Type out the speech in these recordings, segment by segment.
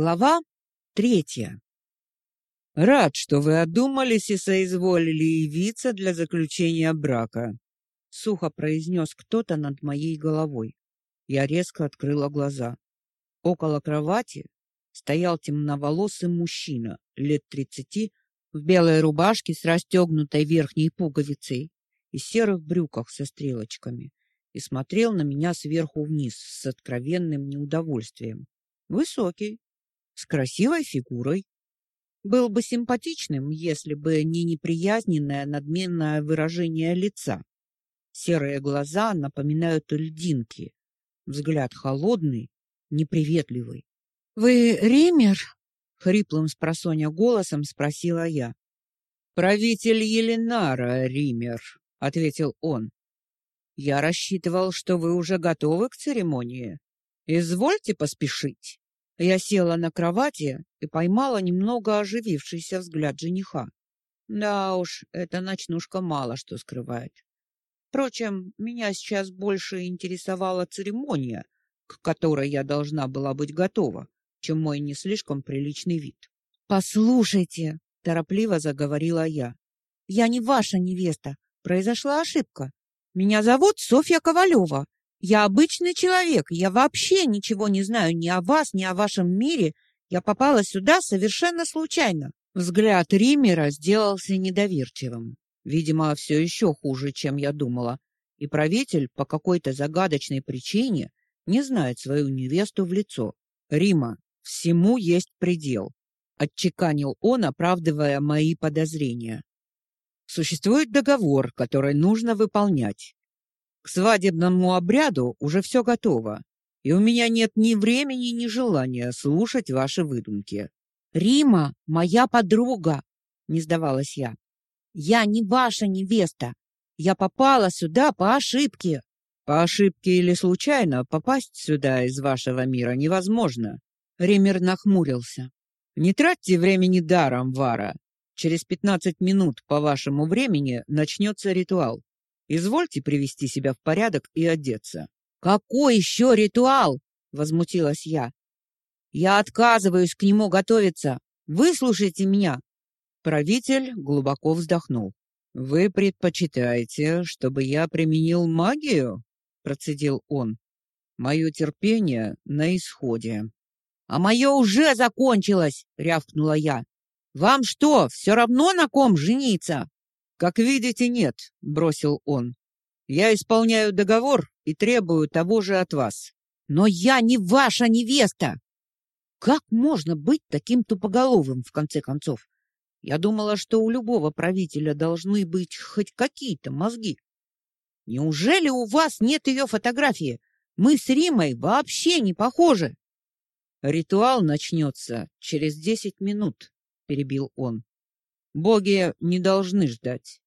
Глава третья. Рад, что вы одумались и соизволили явиться для заключения брака, сухо произнес кто-то над моей головой. Я резко открыла глаза. Около кровати стоял темноволосый мужчина лет тридцати в белой рубашке с расстегнутой верхней пуговицей и серых брюках со стрелочками и смотрел на меня сверху вниз с откровенным неудовольствием. Высокий, с красивой фигурой. Был бы симпатичным, если бы не неприязненное надменное выражение лица. Серые глаза напоминают льдинки, взгляд холодный, неприветливый. Вы Ример? хриплым спросонья голосом спросила я. Правитель Еленара Ример, ответил он. Я рассчитывал, что вы уже готовы к церемонии. Извольте поспешить. Я села на кровати и поймала немного оживившийся взгляд жениха. Да уж, эта ночнушка мало что скрывает. Впрочем, меня сейчас больше интересовала церемония, к которой я должна была быть готова, чем мой не слишком приличный вид. Послушайте, торопливо заговорила я. Я не ваша невеста. Произошла ошибка. Меня зовут Софья Ковалева. Я обычный человек, я вообще ничего не знаю ни о вас, ни о вашем мире. Я попала сюда совершенно случайно. Взгляд Римера сделался недоверчивым. Видимо, все еще хуже, чем я думала. И правитель по какой-то загадочной причине не знает свою невесту в лицо. Рима, всему есть предел, отчеканил он, оправдывая мои подозрения. Существует договор, который нужно выполнять. К свадебному обряду уже все готово, и у меня нет ни времени, ни желания слушать ваши выдумки. Рима моя подруга, не сдавалась я. Я не ваша невеста. Я попала сюда по ошибке. По ошибке или случайно попасть сюда из вашего мира невозможно. Ример нахмурился. Не тратьте времени даром, Вара. Через пятнадцать минут по вашему времени начнется ритуал. Извольте привести себя в порядок и одеться. Какой еще ритуал? возмутилась я. Я отказываюсь к нему готовиться. Выслушайте меня. Правитель глубоко вздохнул. Вы предпочитаете, чтобы я применил магию? процедил он. Мое терпение на исходе. А мое уже закончилось, рявкнула я. Вам что, все равно на ком жениться? Как видите, нет, бросил он. Я исполняю договор и требую того же от вас. Но я не ваша невеста. Как можно быть таким тупоголовым в конце концов? Я думала, что у любого правителя должны быть хоть какие-то мозги. Неужели у вас нет ее фотографии? Мы с Римой вообще не похожи. Ритуал начнется через десять минут, перебил он. Боги не должны ждать.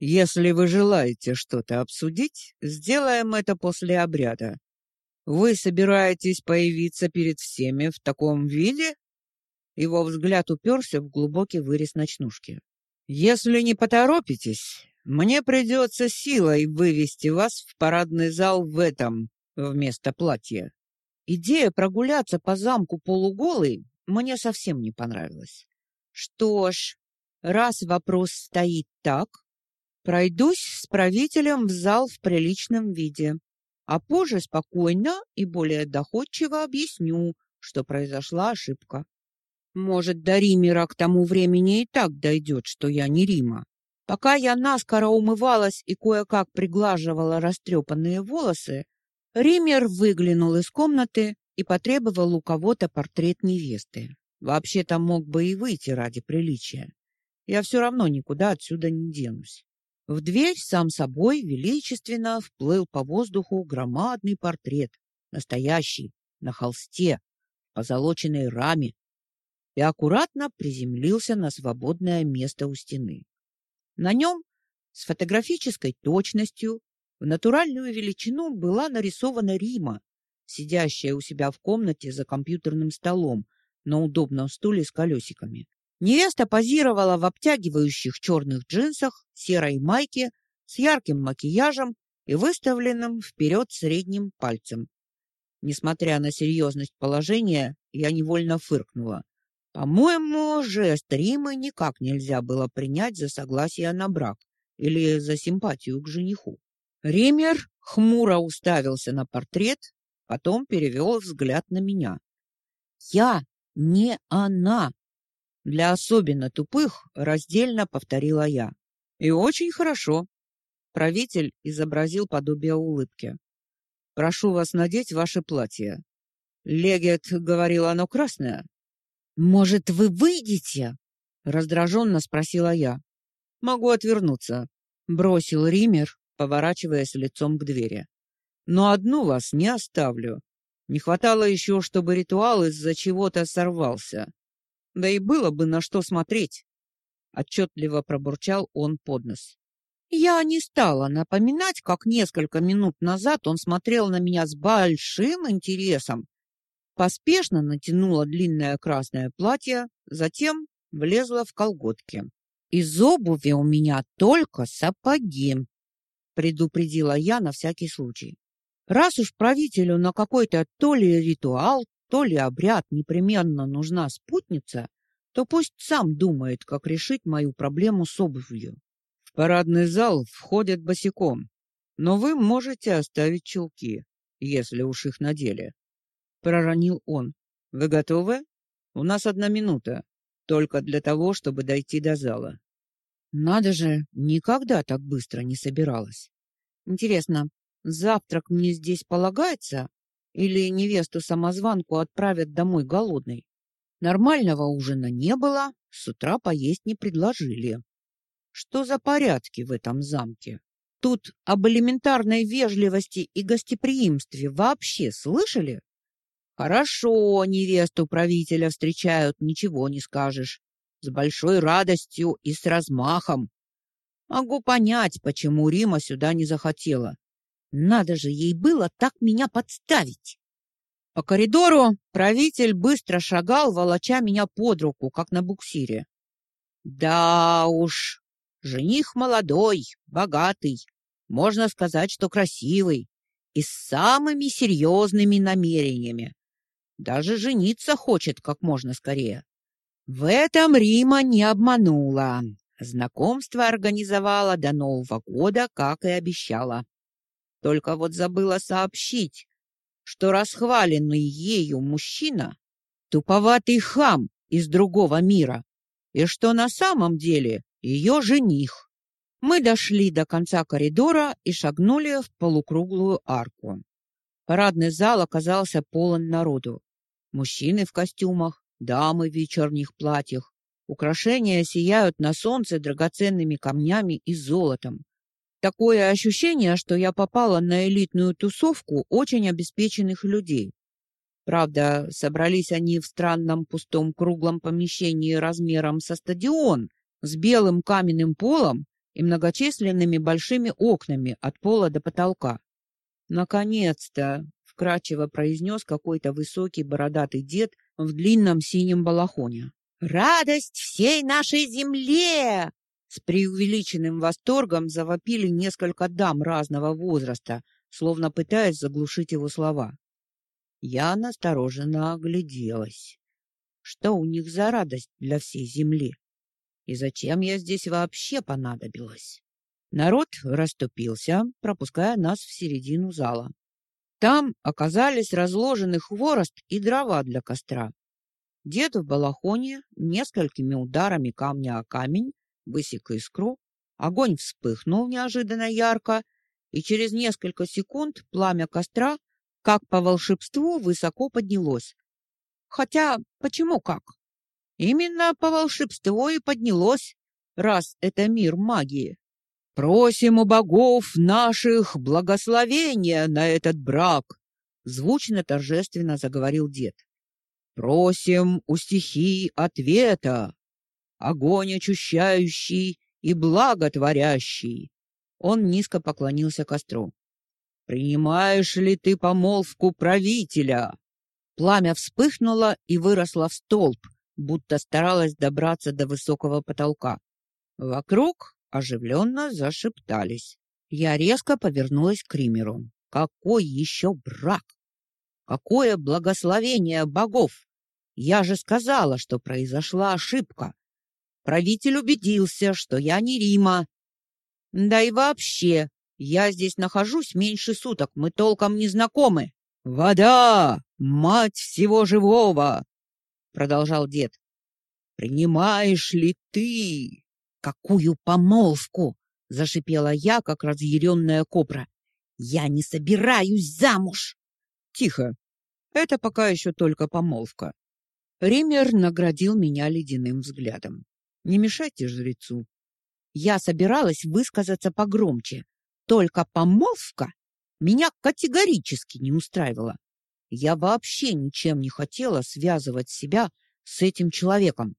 Если вы желаете что-то обсудить, сделаем это после обряда. Вы собираетесь появиться перед всеми в таком виде? Его взгляд уперся в глубокий вырез ночнушки. Если не поторопитесь, мне придется силой вывести вас в парадный зал в этом вместо платья. Идея прогуляться по замку полуголой мне совсем не понравилась. Что ж, Раз вопрос стоит так, пройдусь с правителем в зал в приличном виде, а позже спокойно и более доходчиво объясню, что произошла ошибка. Может, до Римера к тому времени и так дойдет, что я не Рима. Пока я наскоро умывалась и кое-как приглаживала растрепанные волосы, Ример выглянул из комнаты и потребовал у кого-то портрет невесты. Вообще-то мог бы и выйти ради приличия. Я все равно никуда отсюда не денусь. В дверь сам собой величественно вплыл по воздуху громадный портрет, настоящий, на холсте, в позолоченной раме, и аккуратно приземлился на свободное место у стены. На нем с фотографической точностью в натуральную величину была нарисована Рима, сидящая у себя в комнате за компьютерным столом на удобном стуле с колесиками. Невеста позировала в обтягивающих черных джинсах, серой майке, с ярким макияжем и выставленным вперед средним пальцем. Несмотря на серьезность положения, я невольно фыркнула. По-моему, жест Римы никак нельзя было принять за согласие на брак или за симпатию к жениху. Ример хмуро уставился на портрет, потом перевел взгляд на меня. Я не она. Для особенно тупых раздельно повторила я. И очень хорошо. Правитель изобразил подобие улыбки. Прошу вас надеть ваше платье. Легет говорил, оно красное. Может, вы выйдете? раздраженно спросила я. Могу отвернуться, бросил Ример, поворачиваясь лицом к двери. Но одну вас не оставлю. Не хватало еще, чтобы ритуал из-за чего-то сорвался. Да и было бы на что смотреть. Отчетливо пробурчал он под нос. Я не стала напоминать, как несколько минут назад он смотрел на меня с большим интересом. Поспешно натянула длинное красное платье, затем влезла в колготки. Из обуви у меня только сапоги, предупредила я на всякий случай. Раз уж правителю на какой-то то ли ритуал, то ли обряд непременно нужна спутница, то пусть сам думает, как решить мою проблему с обувью. В парадный зал входят босиком, но вы можете оставить чулки, если уж их надели. Проронил он. Вы готовы? У нас одна минута, только для того, чтобы дойти до зала. Надо же, никогда так быстро не собиралась. Интересно, завтрак мне здесь полагается или невесту-самозванку отправят домой голодной? Нормального ужина не было, с утра поесть не предложили. Что за порядки в этом замке? Тут об элементарной вежливости и гостеприимстве вообще слышали? Хорошо, невесту правителя встречают, ничего не скажешь. С большой радостью и с размахом. Могу понять, почему Рима сюда не захотела. Надо же ей было так меня подставить. По коридору правитель быстро шагал, волоча меня под руку, как на буксире. Да уж, Жених молодой, богатый, можно сказать, что красивый и с самыми серьезными намерениями. Даже жениться хочет как можно скорее. В этом Рима не обманула. Знакомство организовала до Нового года, как и обещала. Только вот забыла сообщить, что расхваленный ею мужчина — туповатый хам из другого мира, и что на самом деле ее жених. Мы дошли до конца коридора и шагнули в полукруглую арку. Парадный зал оказался полон народу. Мужчины в костюмах, дамы в вечерних платьях. Украшения сияют на солнце драгоценными камнями и золотом. Такое ощущение, что я попала на элитную тусовку очень обеспеченных людей. Правда, собрались они в странном пустом круглом помещении размером со стадион, с белым каменным полом и многочисленными большими окнами от пола до потолка. Наконец-то, вкрадчиво произнес какой-то высокий бородатый дед в длинном синем балахоне. Радость всей нашей земле! С преувеличенным восторгом завопили несколько дам разного возраста, словно пытаясь заглушить его слова. Я настороженно огляделась. Что у них за радость для всей земли? И зачем я здесь вообще понадобилась? Народ расступился, пропуская нас в середину зала. Там оказались разложены хворост и дрова для костра. Дед в балахоне несколькими ударами камня о камень высек искру, огонь вспыхнул неожиданно ярко, и через несколько секунд пламя костра, как по волшебству, высоко поднялось. Хотя, почему как? Именно по волшебству и поднялось, раз это мир магии. Просим у богов наших благословения на этот брак, звучно торжественно заговорил дед. Просим у стихий ответа, огонь очищающий и благотворящий. Он низко поклонился костру. Принимаешь ли ты помолвку правителя? Пламя вспыхнуло и выросло в столб, будто старалась добраться до высокого потолка. Вокруг оживленно зашептались. Я резко повернулась к Римеру. Какой еще брак? Какое благословение богов! Я же сказала, что произошла ошибка. Правитель убедился, что я не Рима. Да и вообще, я здесь нахожусь меньше суток, мы толком не знакомы. Вода, мать всего живого, продолжал дед. Принимаешь ли ты какую помолвку? зашипела я, как разъяренная кобра. Я не собираюсь замуж. Тихо. Это пока еще только помолвка. Ример наградил меня ледяным взглядом. Не мешайте жрецу. Я собиралась высказаться погромче, только помолвка меня категорически не устраивала. Я вообще ничем не хотела связывать себя с этим человеком.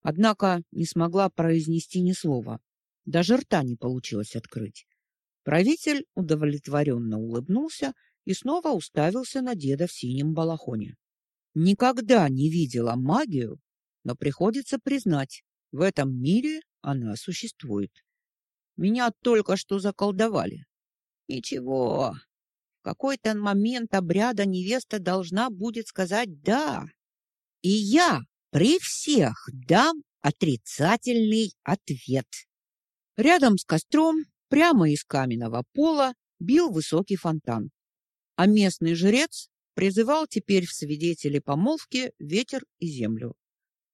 Однако не смогла произнести ни слова. Даже рта не получилось открыть. Правитель удовлетворенно улыбнулся и снова уставился на деда в синем балахоне. Никогда не видела магию, но приходится признать, в этом мире она существует. Меня только что заколдовали. Ничего. В какой-то момент обряда невеста должна будет сказать «да». И я при всех дам отрицательный ответ. Рядом с костром, прямо из каменного пола, бил высокий фонтан. А местный жрец призывал теперь в свидетели помолвки ветер и землю.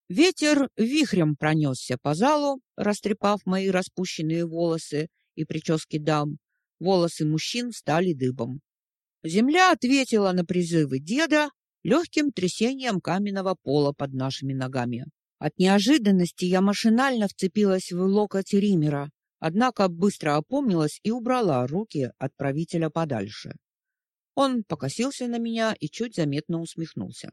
Ветер вихрем пронесся по залу, растрепав мои распущенные волосы и прически дам. Волосы мужчин стали дыбом. Земля ответила на призывы деда легким трясением каменного пола под нашими ногами. От неожиданности я машинально вцепилась в локоть Римера, однако быстро опомнилась и убрала руки от правителя подальше. Он покосился на меня и чуть заметно усмехнулся.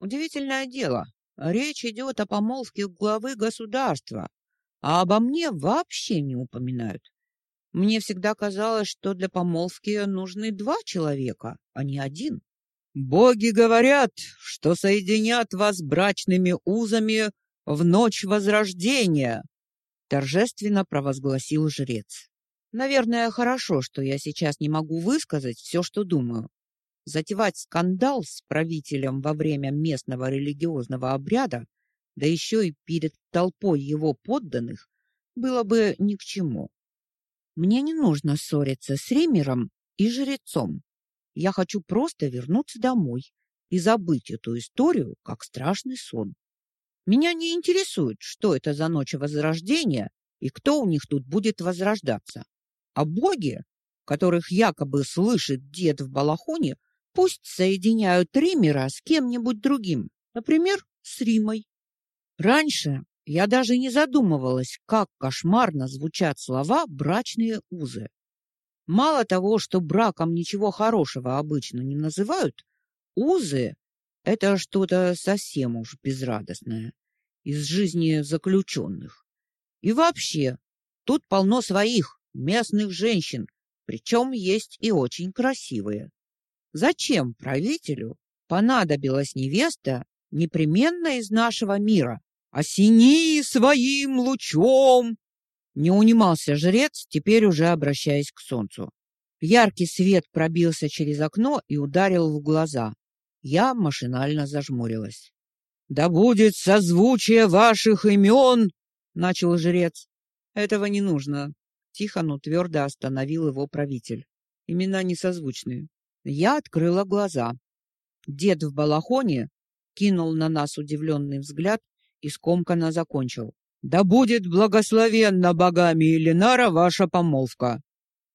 Удивительное дело, Речь идет о помолвке главы государства, а обо мне вообще не упоминают. Мне всегда казалось, что для помолвки нужны два человека, а не один. Боги говорят, что соединят вас брачными узами в ночь возрождения, торжественно провозгласил жрец. Наверное, хорошо, что я сейчас не могу высказать все, что думаю. Затевать скандал с правителем во время местного религиозного обряда, да еще и перед толпой его подданных, было бы ни к чему. Мне не нужно ссориться с Ремером и жрецом. Я хочу просто вернуться домой и забыть эту историю, как страшный сон. Меня не интересует, что это за ночь возрождения и кто у них тут будет возрождаться. А боги, которых якобы слышит дед в балахоне, Пусть соединяют Римера с кем-нибудь другим, например, с Римой. Раньше я даже не задумывалась, как кошмарно звучат слова брачные узы. Мало того, что браком ничего хорошего обычно не называют, узы это что-то совсем уж безрадостное из жизни заключенных. И вообще, тут полно своих местных женщин, причем есть и очень красивые. Зачем правителю понадобилась невеста непременно из нашего мира? Осени своим лучом! Не унимался жрец, теперь уже обращаясь к солнцу. Яркий свет пробился через окно и ударил в глаза. Я машинально зажмурилась. Да будет созвучие ваших имен, начал жрец. Этого не нужно, тихо, но твердо остановил его правитель. Имена несозвучные. Я открыла глаза. Дед в балахоне кинул на нас удивленный взгляд и скомканно закончил. «Да будет благословенна богами Еленара ваша помолвка!»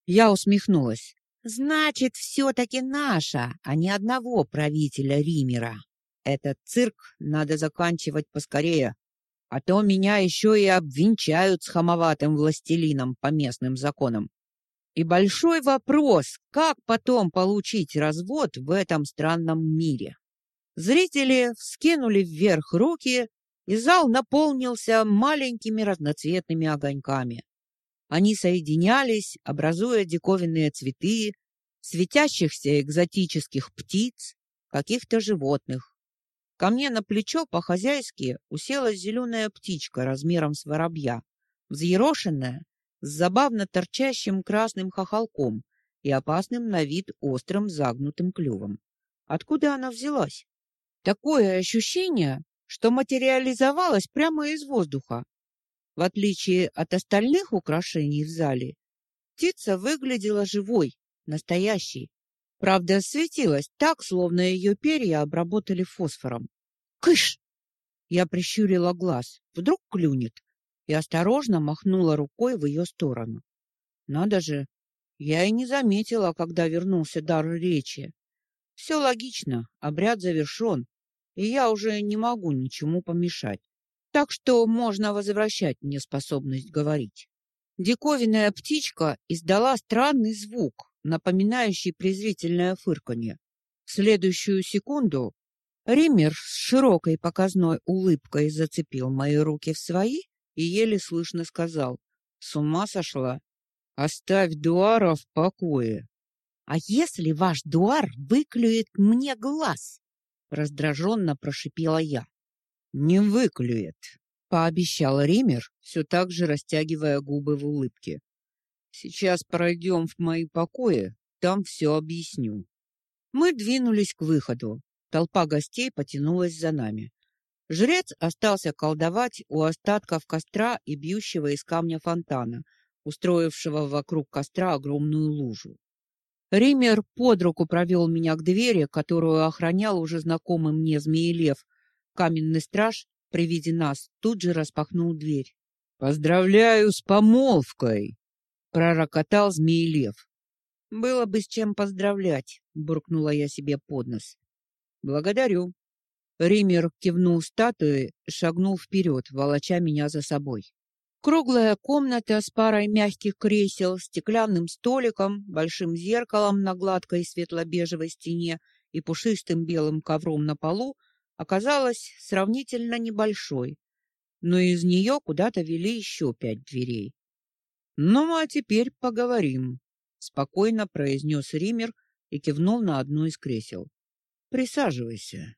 Я усмехнулась. «Значит, все-таки наша, а не одного правителя Римера. Этот цирк надо заканчивать поскорее, а то меня еще и обвенчают с хамоватым властелином по местным законам. И большой вопрос, как потом получить развод в этом странном мире. Зрители вскинули вверх руки, и зал наполнился маленькими разноцветными огоньками. Они соединялись, образуя диковинные цветы, светящихся экзотических птиц, каких-то животных. Ко мне на плечо по-хозяйски уселась зеленая птичка размером с воробья, взъерошенная с забавно торчащим красным хохолком и опасным на вид острым загнутым клювом. Откуда она взялась? Такое ощущение, что материализовалась прямо из воздуха. В отличие от остальных украшений в зале, птица выглядела живой, настоящей. Правда, светилась так, словно ее перья обработали фосфором. Кыш! Я прищурила глаз. Вдруг клюнет. И осторожно махнула рукой в ее сторону. Надо же, я и не заметила, когда вернулся дар речи. Все логично, обряд завершен, и я уже не могу ничему помешать. Так что можно возвращать мне способность говорить. Диковинная птичка издала странный звук, напоминающий презрительное фырканье. В следующую секунду Риммер с широкой показной улыбкой зацепил мои руки в свои и еле слышно сказал: "С ума сошла? Оставь Дуара в покое". А если ваш Дуар выклюет мне глаз? раздраженно прошипела я. Не выклюет, пообещал Ример, все так же растягивая губы в улыбке. Сейчас пройдем в мои покои, там все объясню. Мы двинулись к выходу. Толпа гостей потянулась за нами. Жрец остался колдовать у остатков костра и бьющего из камня фонтана, устроившего вокруг костра огромную лужу. Ример под руку провел меня к двери, которую охранял уже знакомый мне змеелев. Каменный страж при виде нас тут же распахнул дверь. «Поздравляю с помолвкой!» — пророкотал змеелев. «Было бы с чем поздравлять», — буркнула я себе под нос. Благодарю. Ример кивнул статуе шагнул вперед, волоча меня за собой. Круглая комната с парой мягких кресел, стеклянным столиком, большим зеркалом на гладкой светло-бежевой стене и пушистым белым ковром на полу оказалась сравнительно небольшой, но из нее куда-то вели еще пять дверей. «Ну, а теперь поговорим», — спокойно произнес Ример и кивнул на одно из кресел. Присаживайся.